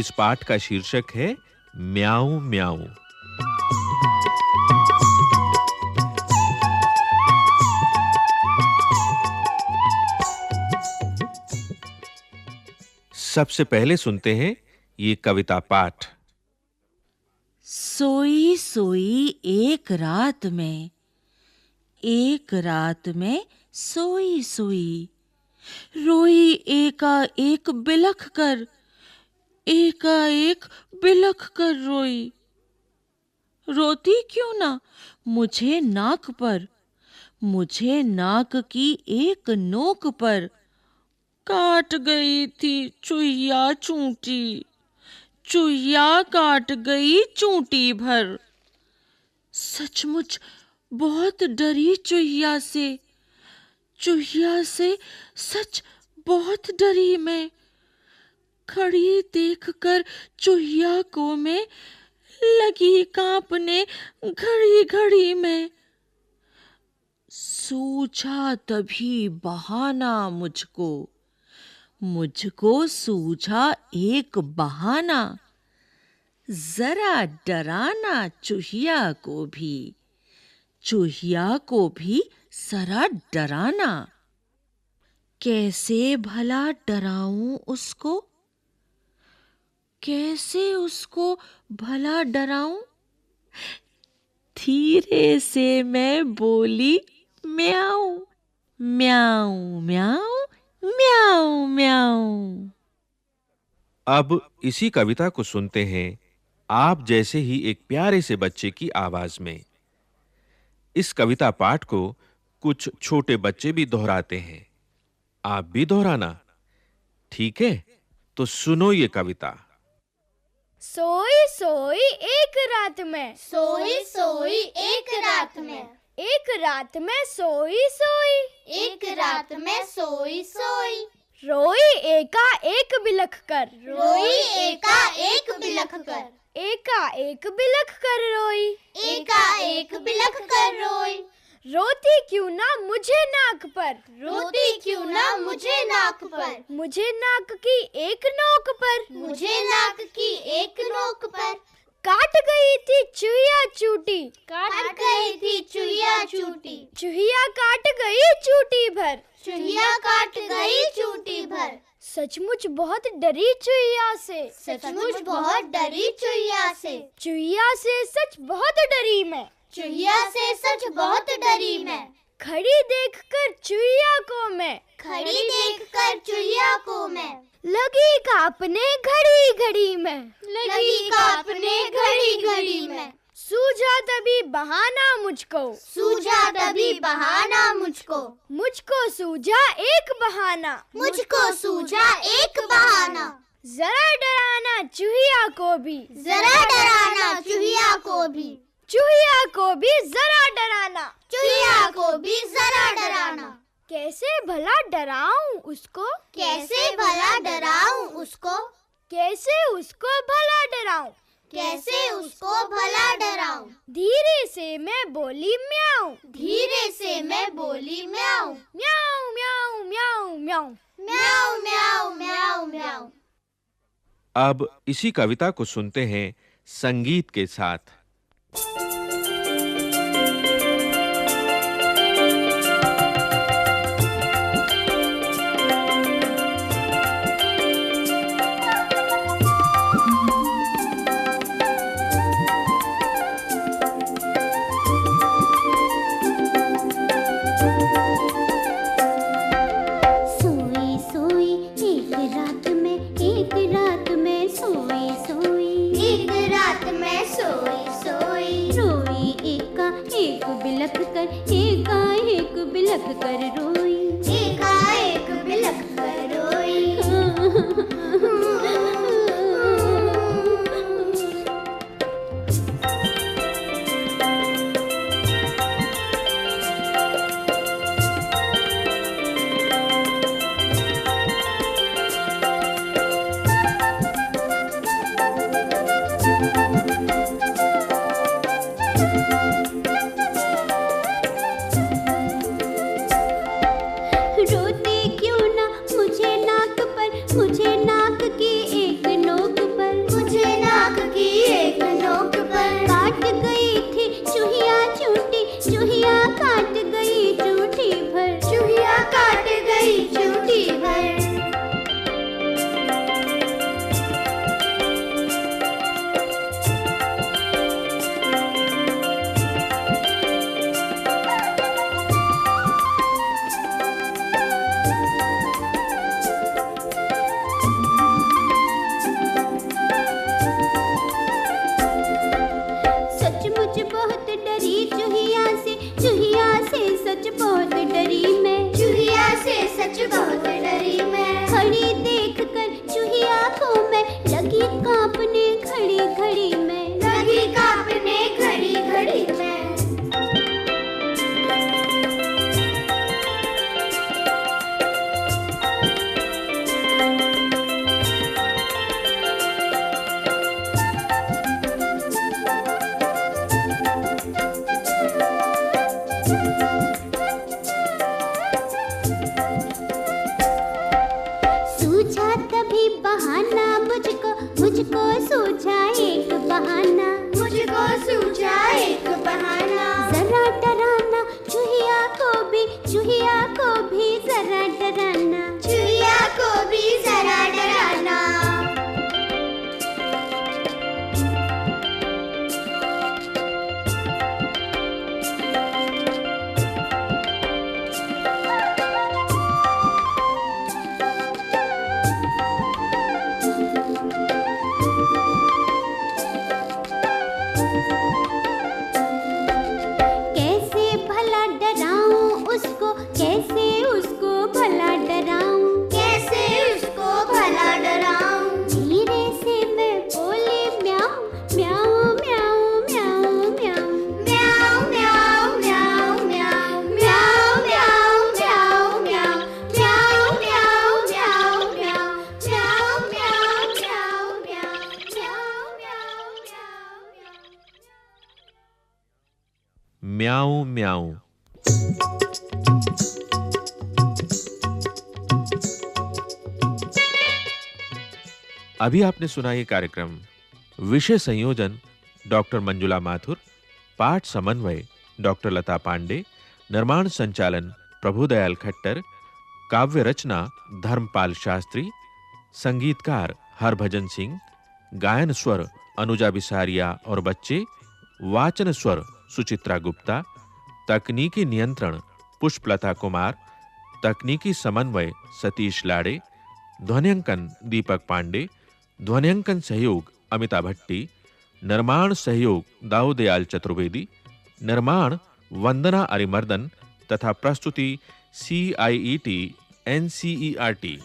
इस पाठ का शीर्षक है, म्याऊ म्याऊ। सबसे पहले सुनते हैं ये कविता पाठ। सोई सोई एक रात में, एक रात में सोई सोई। रोई एका एक बिलख कर एका एक बिलख कर रोई। रोती क्यों ना? मुझे नाक पर। मुझे नाक की एक नोक पर। काट गई थी चुहिया चूंटी। चुहिया काट गई चूंटी भर। सचमुच बहुत डरी चुहिया से। चुहिया से सच बहुत डरी मैं। खड़ी देखकर चुहिया को मैं लगी कांपने घड़ी घड़ी में। सूझा तभी बहाना मुझको। मुझको सूझा एक बहाना। जरा डराना चुहिया को भी। चुहिया को भी सरा डराना। कैसे भला डराऊं उसको? कैसे उसको भला डराऊं? धीरे से मैं बोली, म्याऊ म्याऊ म्याऊ म्याऊ म्याऊ। अब इसी कविता को सुनते हैं आप जैसे ही एक प्यारे से बच्चे की आवाज़ में। इस कविता पाठ को कुछ छोटे बच्चे भी दोहराते हैं। आप भी दोहराना। ठीक है? तो सुनो ये कविता। सोई सोई एक रात में। सोई सोई एक रात में। एक रात में सोई सोई। एक रात में सोई सोई। रोई एका एक बिलख कर। रोई एका एक बिलख कर। एका एक बिलख कर रोई। एका एक बिलख कर रोई। रोती क्यों ना मुझे नाक पर? रोती क्यों ना मुझे नाक पर? मुझे नाक की एक नोक पर। मुझे नाक की एक नोक पर। काट गई थी चुहिया चूटी। काट गई थी चुहिया चूटी। चुहिया काट गई चूटी भर। चुहिया काट गई चूटी भर। सचमुच बहुत डरी चुहिया से। सचमुच बहुत डरी चुहिया से। चुहिया से सच बहुत डरी मैं। चुहिया से सच बहुत डरी मैं। खड़ी देखकर चुहिया को मैं। खड़ी देखकर चुहिया को मैं। लगी कांपने घड़ी घड़ी में। लगी कांपने घड़ी घड़ी में। सूझा तभी बहाना मुझको। सूझा तभी बहाना मुझको। मुझको सूझा एक बहाना। मुझको सूझा एक बहाना। जरा डराना चुहिया को भी। जरा डराना चुहिया को भी। चुहिया को भी जरा डराना। चूहिया को भी जरा डराना। कैसे भला डराऊं उसको? कैसे भला डराऊं उसको? कैसे उसको भला डराऊं? कैसे उसको भला डराऊं? धीरे से मैं बोली म्याऊ। धीरे से मैं बोली म्याऊ। म्याऊ म्याऊ म्याऊ म्याऊ। म्याऊ म्याऊ म्याऊ म्याऊ। अब इसी कविता को सुनते हैं संगीत के साथ। Bye. कर एकाएक बिलख कर रोई। एक बिलख कर रोई। हाँ। लगीत का म्याऊं म्याऊं। अभी आपने सुना ये कार्यक्रम विषय संयोजन डॉक्टर मंजुला माथुर, पाठ समन्वय डॉक्टर लता पांडे, निर्माण संचालन प्रभुदयाल खट्टर, काव्य रचना धर्मपाल शास्त्री, संगीतकार हरभजन सिंह, गायन स्वर अनुजा बिसारिया और बच्चे, वाचन स्वर सुचित्रा गुप्ता, तकनीकी नियंत्रण पुष्पलता कुमार तकनीकी समन्वय सतीश लाड़े, ध्वनियांकन दीपक पांडे, ध्वनियांकन सहयोग अमिता भट्टी, निर्माण सहयोग दाऊदयाल चतुर्वेदी, निर्माण वंदना अरिमर्दन तथा प्रस्तुति C I E T N C E R T